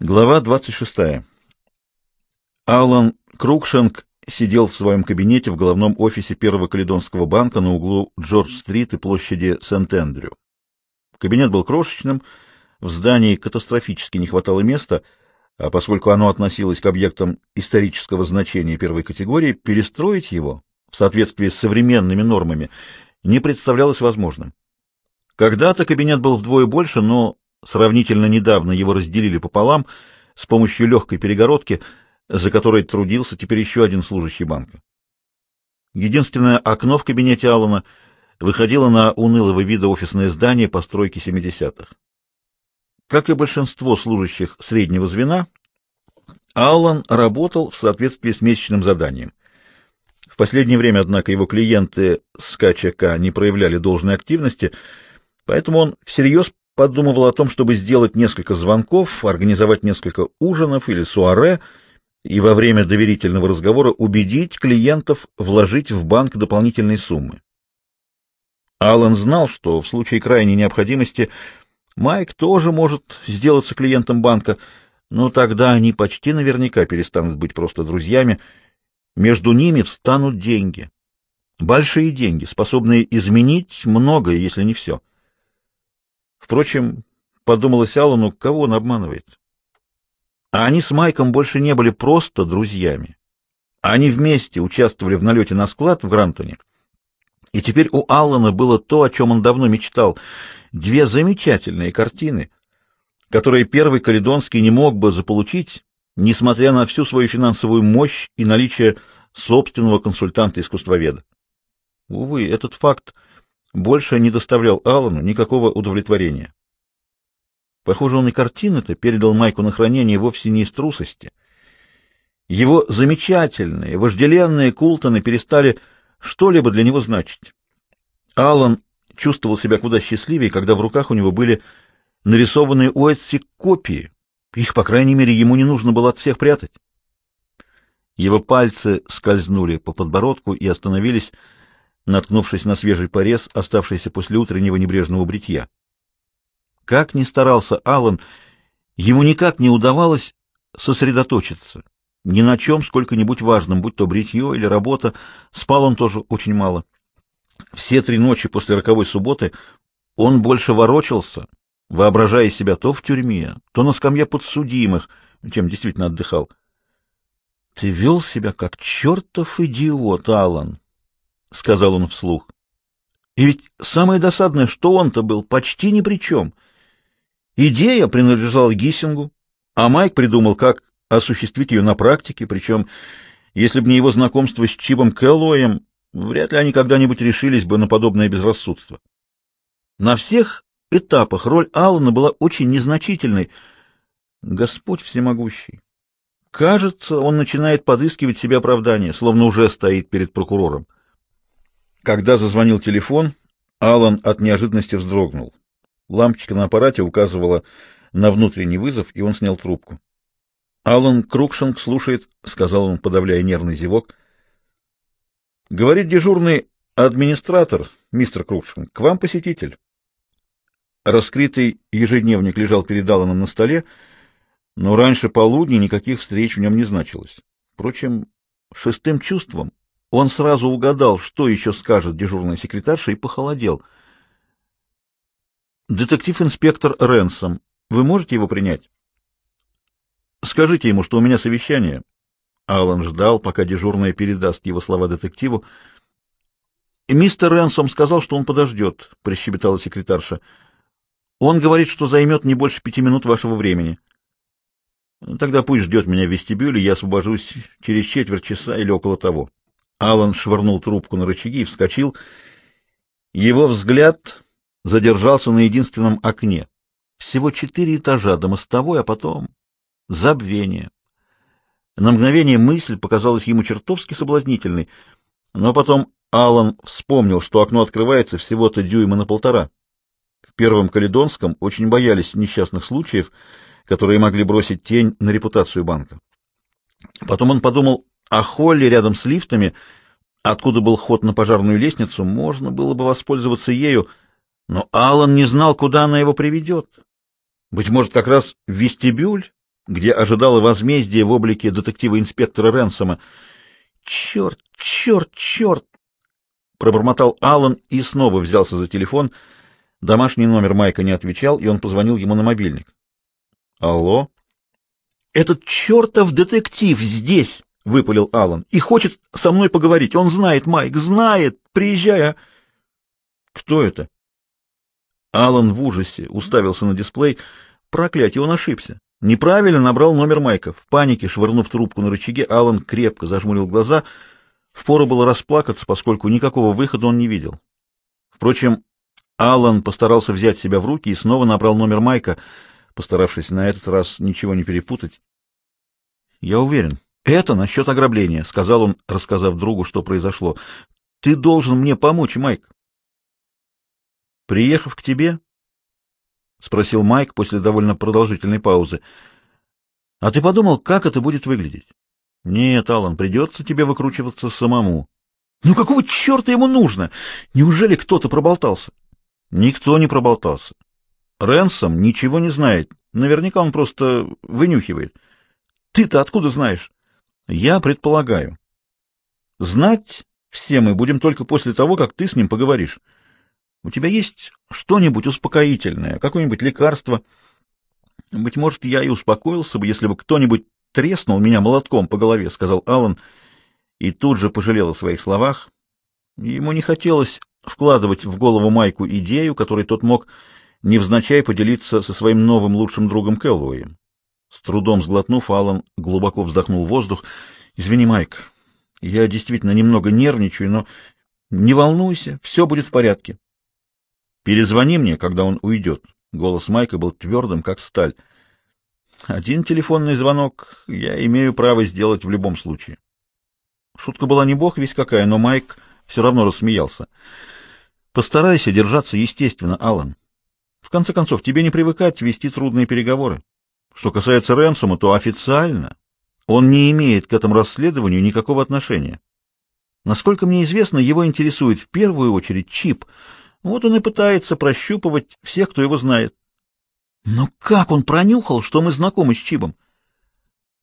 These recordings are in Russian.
Глава 26. Алан Крукшенк сидел в своем кабинете в головном офисе Первого Каледонского банка на углу Джордж-стрит и площади Сент-Эндрю. Кабинет был крошечным, в здании катастрофически не хватало места, а поскольку оно относилось к объектам исторического значения первой категории, перестроить его в соответствии с современными нормами не представлялось возможным. Когда-то кабинет был вдвое больше, но Сравнительно недавно его разделили пополам с помощью легкой перегородки, за которой трудился теперь еще один служащий банка. Единственное окно в кабинете Аллана выходило на унылого вида офисное здание постройки 70-х. Как и большинство служащих среднего звена, Аллан работал в соответствии с месячным заданием. В последнее время, однако, его клиенты с КЧК не проявляли должной активности, поэтому он всерьез подумывал о том, чтобы сделать несколько звонков, организовать несколько ужинов или суаре и во время доверительного разговора убедить клиентов вложить в банк дополнительные суммы. Аллан знал, что в случае крайней необходимости Майк тоже может сделаться клиентом банка, но тогда они почти наверняка перестанут быть просто друзьями. Между ними встанут деньги. Большие деньги, способные изменить многое, если не все. Впрочем, подумалось Аллану, кого он обманывает. А они с Майком больше не были просто друзьями. Они вместе участвовали в налете на склад в Грантоне. И теперь у Аллана было то, о чем он давно мечтал. Две замечательные картины, которые первый Каледонский не мог бы заполучить, несмотря на всю свою финансовую мощь и наличие собственного консультанта-искусствоведа. Увы, этот факт больше не доставлял Аллану никакого удовлетворения. Похоже, он и картины-то передал Майку на хранение вовсе не из трусости. Его замечательные, вожделенные Култоны перестали что-либо для него значить. Аллан чувствовал себя куда счастливее, когда в руках у него были нарисованные Уэтси копии. Их, по крайней мере, ему не нужно было от всех прятать. Его пальцы скользнули по подбородку и остановились наткнувшись на свежий порез, оставшийся после утреннего небрежного бритья. Как ни старался Аллан, ему никак не удавалось сосредоточиться ни на чем сколько-нибудь важном, будь то бритье или работа. Спал он тоже очень мало. Все три ночи после роковой субботы он больше ворочался, воображая себя то в тюрьме, то на скамье подсудимых, чем действительно отдыхал. — Ты вел себя как чертов идиот, Аллан, — сказал он вслух. И ведь самое досадное, что он-то был почти ни при чем. Идея принадлежала Гиссингу, а Майк придумал, как осуществить ее на практике, причем, если бы не его знакомство с Чибом Кэллоем, вряд ли они когда-нибудь решились бы на подобное безрассудство. На всех этапах роль Аллана была очень незначительной. Господь всемогущий. Кажется, он начинает подыскивать себе оправдание, словно уже стоит перед прокурором. Когда зазвонил телефон, Алан от неожиданности вздрогнул. Лампочка на аппарате указывала на внутренний вызов, и он снял трубку. Алан Крукшинг слушает, сказал он, подавляя нервный зевок. Говорит дежурный администратор, мистер Крукшинг, к вам посетитель. Раскрытый ежедневник лежал перед Аланом на столе, но раньше полудня никаких встреч в нем не значилось. Впрочем, шестым чувством он сразу угадал, что еще скажет дежурная секретарша, и похолодел. «Детектив-инспектор Ренсом, вы можете его принять?» «Скажите ему, что у меня совещание». Алан ждал, пока дежурная передаст его слова детективу. «Мистер Ренсом сказал, что он подождет», — прищебетала секретарша. «Он говорит, что займет не больше пяти минут вашего времени». «Тогда пусть ждет меня в вестибюле, я освобожусь через четверть часа или около того». Алан швырнул трубку на рычаги и вскочил. Его взгляд задержался на единственном окне. Всего четыре этажа до мостовой, а потом забвение. На мгновение мысль показалась ему чертовски соблазнительной, но потом Алан вспомнил, что окно открывается всего-то дюйма на полтора. В Первом Каледонском очень боялись несчастных случаев, которые могли бросить тень на репутацию банка. Потом он подумал а холле рядом с лифтами, откуда был ход на пожарную лестницу, можно было бы воспользоваться ею, но Алан не знал, куда она его приведет. Быть может, как раз в вестибюль, где ожидало возмездие в облике детектива-инспектора Ренсома. «Черт, черт, черт!» — пробормотал Аллан и снова взялся за телефон. Домашний номер Майка не отвечал, и он позвонил ему на мобильник. «Алло?» «Этот чертов детектив здесь!» — выпалил Аллан. «И хочет со мной поговорить. Он знает, Майк, знает. Приезжай, а...» «Кто это?» Аллан в ужасе уставился на дисплей. Проклятие, он ошибся. Неправильно набрал номер Майка. В панике, швырнув трубку на рычаге, Аллан крепко зажмурил глаза. Впору было расплакаться, поскольку никакого выхода он не видел. Впрочем, Аллан постарался взять себя в руки и снова набрал номер Майка, постаравшись на этот раз ничего не перепутать. — Я уверен, это насчет ограбления, — сказал он, рассказав другу, что произошло. — Ты должен мне помочь, Майк. — Приехав к тебе, — спросил Майк после довольно продолжительной паузы. — А ты подумал, как это будет выглядеть? — Нет, Аллан, придется тебе выкручиваться самому. — Ну какого черта ему нужно? Неужели кто-то проболтался? — Никто не проболтался. Ренсом ничего не знает. Наверняка он просто вынюхивает. — Ты-то откуда знаешь? — Я предполагаю. — Знать все мы будем только после того, как ты с ним поговоришь. У тебя есть что-нибудь успокоительное, какое-нибудь лекарство? Быть может, я и успокоился бы, если бы кто-нибудь треснул меня молотком по голове, — сказал Аллан, и тут же пожалел о своих словах. Ему не хотелось вкладывать в голову Майку идею, которой тот мог невзначай поделиться со своим новым лучшим другом Кэллоуем. С трудом сглотнув, Аллан глубоко вздохнул воздух. — Извини, Майк, я действительно немного нервничаю, но не волнуйся, все будет в порядке. Перезвони мне, когда он уйдет. Голос Майка был твердым, как сталь. Один телефонный звонок я имею право сделать в любом случае. Шутка была не бог весь какая, но Майк все равно рассмеялся. Постарайся держаться естественно, Алан. В конце концов, тебе не привыкать вести трудные переговоры. Что касается Ренсума, то официально он не имеет к этому расследованию никакого отношения. Насколько мне известно, его интересует в первую очередь чип — вот он и пытается прощупывать всех, кто его знает. Но как он пронюхал, что мы знакомы с Чибом?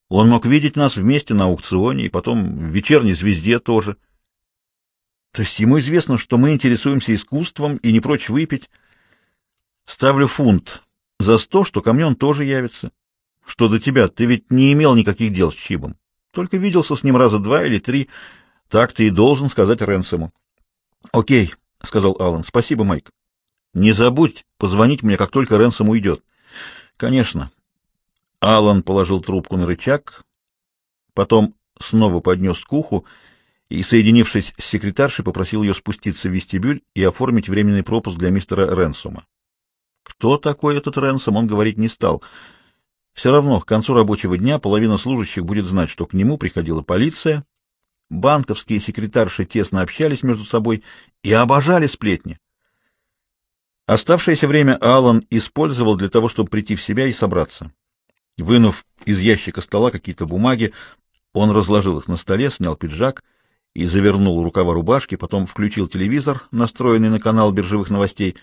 Он мог видеть нас вместе на аукционе и потом в вечерней звезде тоже. То есть ему известно, что мы интересуемся искусством и не прочь выпить. Ставлю фунт за сто, что ко мне он тоже явится. Что до тебя, ты ведь не имел никаких дел с Чибом. Только виделся с ним раза два или три. Так ты и должен сказать Ренсому. Окей, — сказал Аллан. — Спасибо, Майк. — Не забудь позвонить мне, как только Ренсом уйдет. — Конечно. Аллан положил трубку на рычаг, потом снова поднес к уху и, соединившись с секретаршей, попросил ее спуститься в вестибюль и оформить временный пропуск для мистера Ренсома. Кто такой этот Ренсом, он говорить не стал. Все равно к концу рабочего дня половина служащих будет знать, что к нему приходила полиция, Банковские секретарши тесно общались между собой и обожали сплетни. Оставшееся время Аллан использовал для того, чтобы прийти в себя и собраться. Вынув из ящика стола какие-то бумаги, он разложил их на столе, снял пиджак и завернул рукава рубашки, потом включил телевизор, настроенный на канал биржевых новостей.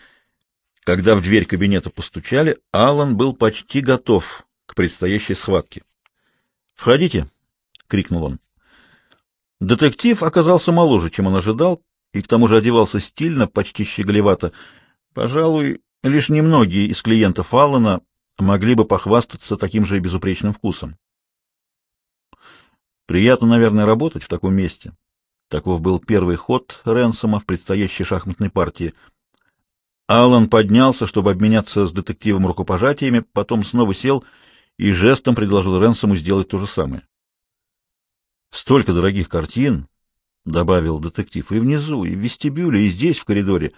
Когда в дверь кабинета постучали, Аллан был почти готов к предстоящей схватке. «Входите!» — крикнул он. Детектив оказался моложе, чем он ожидал, и к тому же одевался стильно, почти щеголевато. Пожалуй, лишь немногие из клиентов Аллана могли бы похвастаться таким же безупречным вкусом. Приятно, наверное, работать в таком месте. Таков был первый ход Ренсома в предстоящей шахматной партии. Аллан поднялся, чтобы обменяться с детективом рукопожатиями, потом снова сел и жестом предложил Ренсому сделать то же самое. Столько дорогих картин, — добавил детектив, — и внизу, и в вестибюле, и здесь, в коридоре.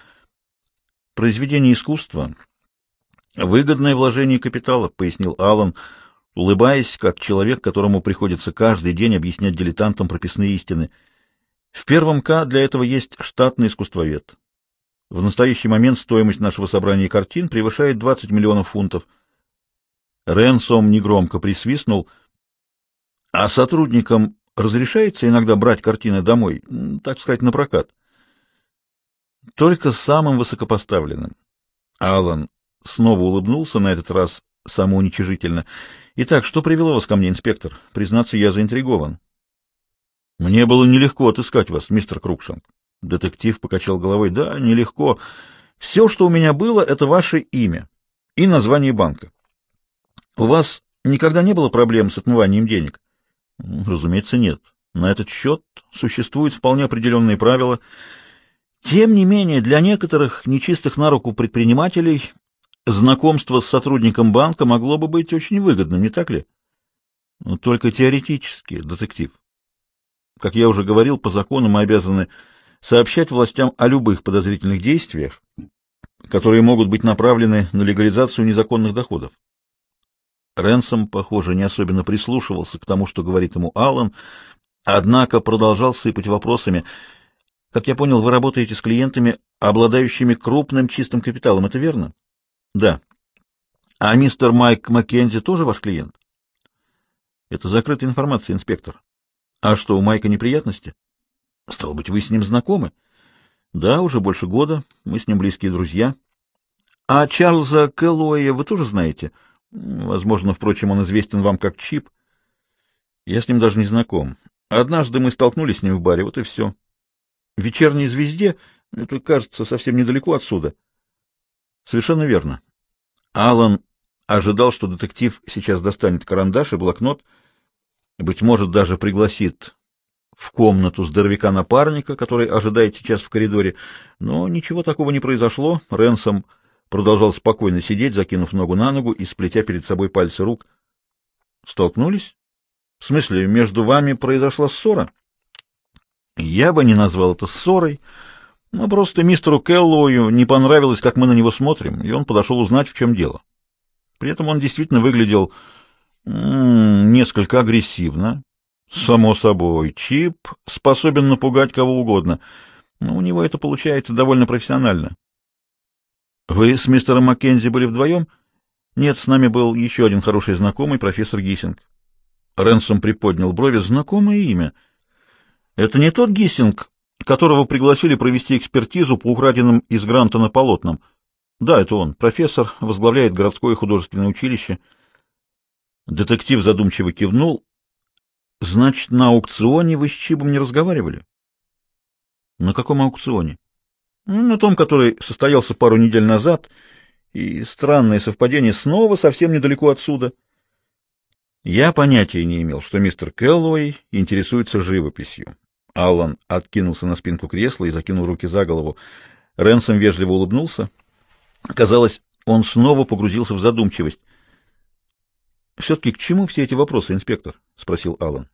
Произведение искусства — выгодное вложение капитала, — пояснил Аллан, улыбаясь, как человек, которому приходится каждый день объяснять дилетантам прописные истины. В первом К для этого есть штатный искусствовед. В настоящий момент стоимость нашего собрания картин превышает 20 миллионов фунтов. Ренсом негромко присвистнул, а сотрудникам разрешается иногда брать картины домой, так сказать, на прокат? Только самым высокопоставленным. Алан снова улыбнулся, на этот раз самоуничижительно. Итак, что привело вас ко мне, инспектор? Признаться, я заинтригован. Мне было нелегко отыскать вас, мистер Крукшанг. Детектив покачал головой. Да, нелегко. Все, что у меня было, это ваше имя и название банка. У вас никогда не было проблем с отмыванием денег? Разумеется, нет. На этот счет существуют вполне определенные правила. Тем не менее, для некоторых нечистых на руку предпринимателей знакомство с сотрудником банка могло бы быть очень выгодным, не так ли? Но только теоретически, детектив. Как я уже говорил, по закону мы обязаны сообщать властям о любых подозрительных действиях, которые могут быть направлены на легализацию незаконных доходов. Ренсом, похоже, не особенно прислушивался к тому, что говорит ему Аллан, однако продолжал сыпать вопросами. Как я понял, вы работаете с клиентами, обладающими крупным чистым капиталом, это верно? Да. А мистер Майк Маккензи тоже ваш клиент? Это закрытая информация, инспектор. А что, у Майка неприятности? Стало быть, вы с ним знакомы? Да, уже больше года. Мы с ним близкие друзья. А Чарльза Кэллоуэя вы тоже знаете? — Возможно, впрочем, он известен вам как Чип. Я с ним даже не знаком. Однажды мы столкнулись с ним в баре, вот и все. В вечерней звезде, это, кажется, совсем недалеко отсюда. Совершенно верно. Алан ожидал, что детектив сейчас достанет карандаш и блокнот, быть может, даже пригласит в комнату здоровяка-напарника, который ожидает сейчас в коридоре, но ничего такого не произошло. Ренсом продолжал спокойно сидеть, закинув ногу на ногу и сплетя перед собой пальцы рук. Столкнулись? В смысле, между вами произошла ссора? Я бы не назвал это ссорой, но просто мистеру Келлоую не понравилось, как мы на него смотрим, и он подошел узнать, в чем дело. При этом он действительно выглядел м -м, несколько агрессивно. Само собой, Чип способен напугать кого угодно, но у него это получается довольно профессионально. Вы с мистером Маккензи были вдвоем? Нет, с нами был еще один хороший знакомый, профессор Гиссинг. Ренсом приподнял брови. Знакомое имя. Это не тот Гиссинг, которого пригласили провести экспертизу по украденным из Грантона полотнам. Да, это он. Профессор возглавляет городское художественное училище. Детектив задумчиво кивнул. Значит, на аукционе вы с Чибом не разговаривали? На каком аукционе? Ну, на том, который состоялся пару недель назад, и странное совпадение снова совсем недалеко отсюда. Я понятия не имел, что мистер Келлоуэй интересуется живописью. Аллан откинулся на спинку кресла и закинул руки за голову. Ренсом вежливо улыбнулся. Казалось, он снова погрузился в задумчивость. — Все-таки к чему все эти вопросы, инспектор? — спросил Аллан.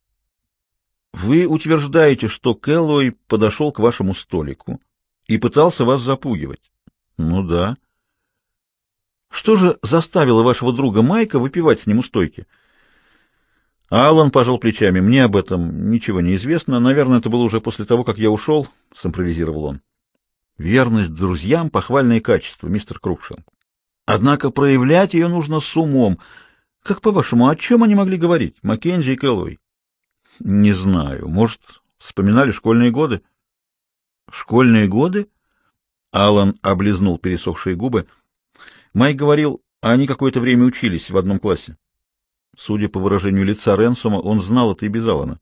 — Вы утверждаете, что Келлоуэй подошел к вашему столику и пытался вас запугивать. Ну да. Что же заставило вашего друга Майка выпивать с ним у стойки? Алан пожал плечами. Мне об этом ничего не известно. Наверное, это было уже после того, как я ушел, — симпровизировал он. Верность друзьям — похвальное качество, мистер Крукшин. Однако проявлять ее нужно с умом. Как, по-вашему, о чем они могли говорить, Маккензи и Кэллоуэй? Не знаю. Может, вспоминали школьные годы? Школьные годы? Алан облизнул пересохшие губы. Майк говорил, они какое-то время учились в одном классе. Судя по выражению лица Ренсома, он знал это и без Алана.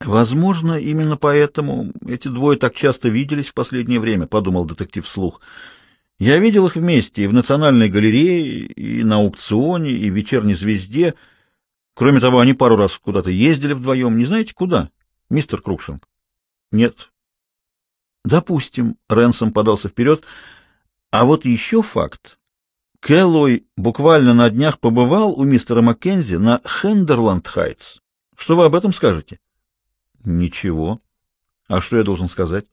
Возможно, именно поэтому эти двое так часто виделись в последнее время, подумал детектив вслух. Я видел их вместе и в Национальной галерее, и на аукционе, и в вечерней звезде. Кроме того, они пару раз куда-то ездили вдвоем. Не знаете, куда, мистер Крукшинг? Нет, Допустим, Ренсом подался вперед. А вот еще факт. Кэллой буквально на днях побывал у мистера Маккензи на Хендерланд-Хайтс. Что вы об этом скажете? Ничего. А что я должен сказать?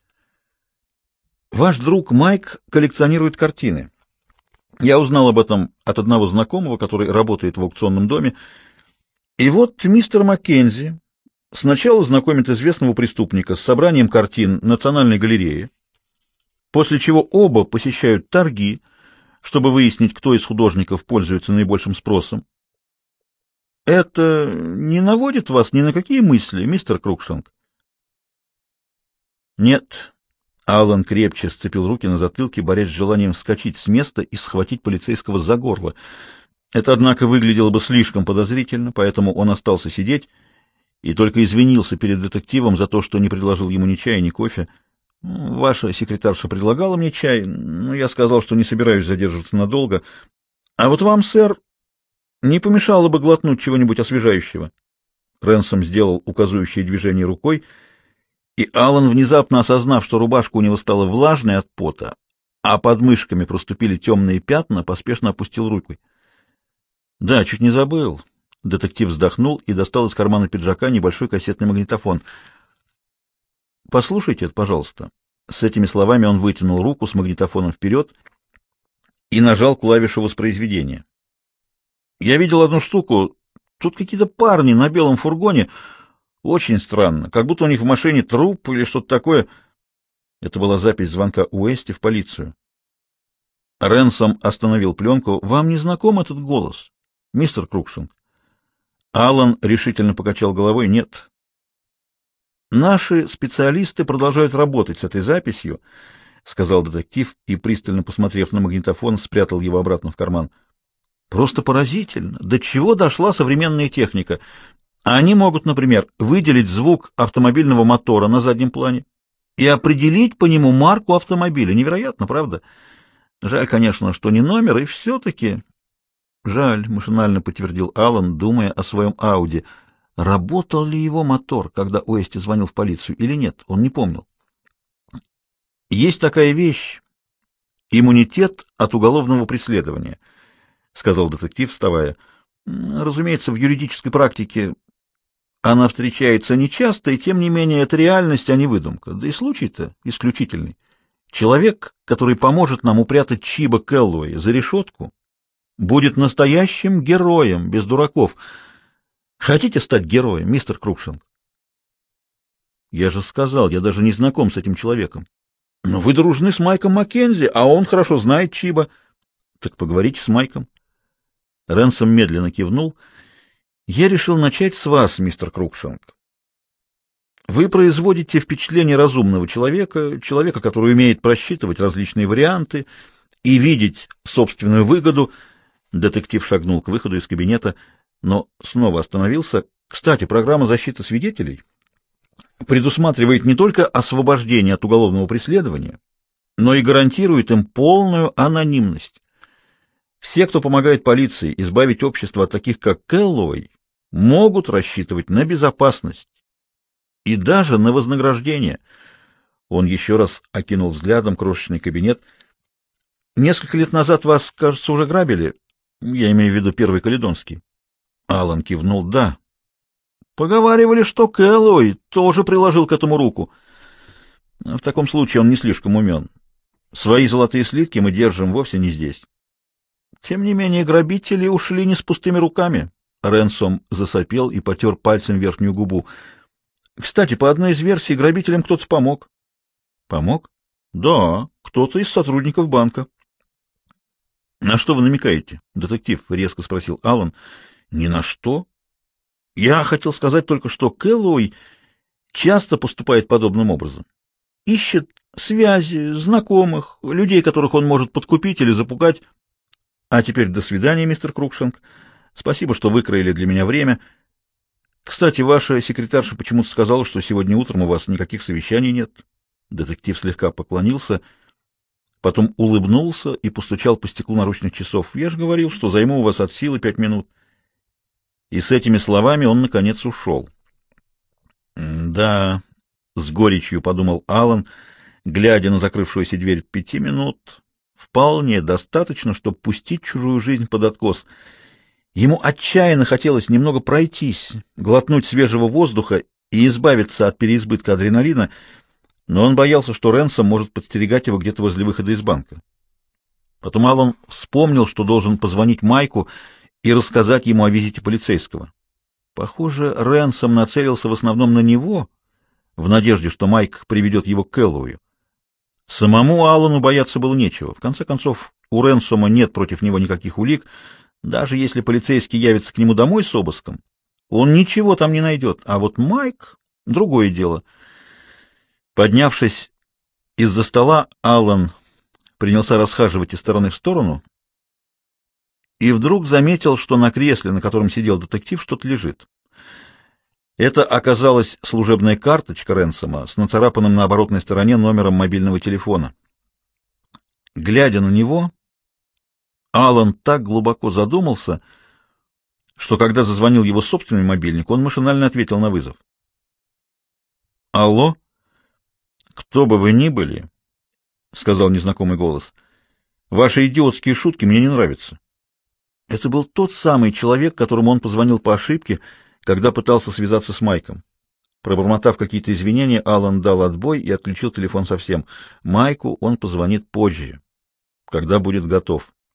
Ваш друг Майк коллекционирует картины. Я узнал об этом от одного знакомого, который работает в аукционном доме. И вот мистер Маккензи Сначала знакомит известного преступника с собранием картин Национальной галереи, после чего оба посещают торги, чтобы выяснить, кто из художников пользуется наибольшим спросом. Это не наводит вас ни на какие мысли, мистер Крукшинг? Нет. Аллан крепче сцепил руки на затылке, борясь с желанием вскочить с места и схватить полицейского за горло. Это, однако, выглядело бы слишком подозрительно, поэтому он остался сидеть и только извинился перед детективом за то, что не предложил ему ни чая, ни кофе. Ваша секретарша предлагала мне чай, но я сказал, что не собираюсь задерживаться надолго. А вот вам, сэр, не помешало бы глотнуть чего-нибудь освежающего. Ренсом сделал указывающее движение рукой, и Аллан, внезапно осознав, что рубашка у него стала влажной от пота, а под мышками проступили темные пятна, поспешно опустил руку. — Да, чуть не забыл. Детектив вздохнул и достал из кармана пиджака небольшой кассетный магнитофон. — Послушайте это, пожалуйста. С этими словами он вытянул руку с магнитофоном вперед и нажал клавишу воспроизведения. Я видел одну штуку. Тут какие-то парни на белом фургоне. Очень странно. Как будто у них в машине труп или что-то такое. Это была запись звонка Уэсти в полицию. Ренсом остановил пленку. «Вам не знаком этот голос, мистер Крукшинг?» Аллан решительно покачал головой. «Нет». «Наши специалисты продолжают работать с этой записью», — сказал детектив и, пристально посмотрев на магнитофон, спрятал его обратно в карман. «Просто поразительно. До чего дошла современная техника? Они могут, например, выделить звук автомобильного мотора на заднем плане и определить по нему марку автомобиля. Невероятно, правда? Жаль, конечно, что не номер, и все-таки... Жаль, машинально подтвердил Алан, думая о своем Ауди. Работал ли его мотор, когда Уэсти звонил в полицию, или нет? Он не помнил. Есть такая вещь — иммунитет от уголовного преследования, — сказал детектив, вставая. Разумеется, в юридической практике она встречается нечасто, и тем не менее это реальность, а не выдумка. Да и случай-то исключительный. Человек, который поможет нам упрятать Чиба Келлоуэя за решетку, будет настоящим героем, без дураков. Хотите стать героем, мистер Крукшинг? Я же сказал, я даже не знаком с этим человеком. Но вы дружны с Майком Маккензи, а он хорошо знает Чиба. Так поговорите с Майком. Ренсом медленно кивнул — я решил начать с вас, мистер Крукшанг. Вы производите впечатление разумного человека, человека, который умеет просчитывать различные варианты и видеть собственную выгоду. Детектив шагнул к выходу из кабинета, но снова остановился. Кстати, программа защиты свидетелей предусматривает не только освобождение от уголовного преследования, но и гарантирует им полную анонимность. Все, кто помогает полиции избавить общество от таких, как Кэллоуэй, могут рассчитывать на безопасность и даже на вознаграждение. Он еще раз окинул взглядом крошечный кабинет. Несколько лет назад вас, кажется, уже грабили. Я имею в виду первый каледонский. Алан кивнул. Да. Поговаривали, что Кэллоуэй тоже приложил к этому руку. В таком случае он не слишком умен. Свои золотые слитки мы держим вовсе не здесь. Тем не менее, грабители ушли не с пустыми руками. Ренсом засопел и потер пальцем верхнюю губу. Кстати, по одной из версий, грабителям кто-то помог. Помог? Да, кто-то из сотрудников банка. На что вы намекаете, детектив? резко спросил Аллан. Ни на что. Я хотел сказать только, что Кэллоуи часто поступает подобным образом. Ищет связи, знакомых, людей, которых он может подкупить или запугать. А теперь до свидания, мистер Крукшинг. Спасибо, что выкроили для меня время. Кстати, ваша секретарша почему-то сказала, что сегодня утром у вас никаких совещаний нет. Детектив слегка поклонился, потом улыбнулся и постучал по стеклу наручных часов. Я же говорил, что займу у вас от силы пять минут. И с этими словами он наконец ушел. Да, с горечью подумал Алан, глядя на закрывшуюся дверь пяти минут вполне достаточно, чтобы пустить чужую жизнь под откос. Ему отчаянно хотелось немного пройтись, глотнуть свежего воздуха и избавиться от переизбытка адреналина, но он боялся, что Ренсом может подстерегать его где-то возле выхода из банка. Потом Аллан вспомнил, что должен позвонить Майку и рассказать ему о визите полицейского. Похоже, Ренсом нацелился в основном на него, в надежде, что Майк приведет его к Эллоую. Самому Аллану бояться было нечего. В конце концов, у Ренсома нет против него никаких улик. Даже если полицейский явится к нему домой с обыском, он ничего там не найдет. А вот Майк — другое дело. Поднявшись Из-за стола Аллан принялся расхаживать из стороны в сторону и вдруг заметил, что на кресле, на котором сидел детектив, что-то лежит. Это оказалась служебная карточка Ренсома с нацарапанным на оборотной стороне номером мобильного телефона. Глядя на него, Алан так глубоко задумался, что когда зазвонил его собственный мобильник, он машинально ответил на вызов. «Алло? Кто бы вы ни были, — сказал незнакомый голос, — ваши идиотские шутки мне не нравятся». Это был тот самый человек, которому он позвонил по ошибке, когда пытался связаться с Майком. Пробормотав какие-то извинения, Алан дал отбой и отключил телефон совсем. Майку он позвонит позже, когда будет готов.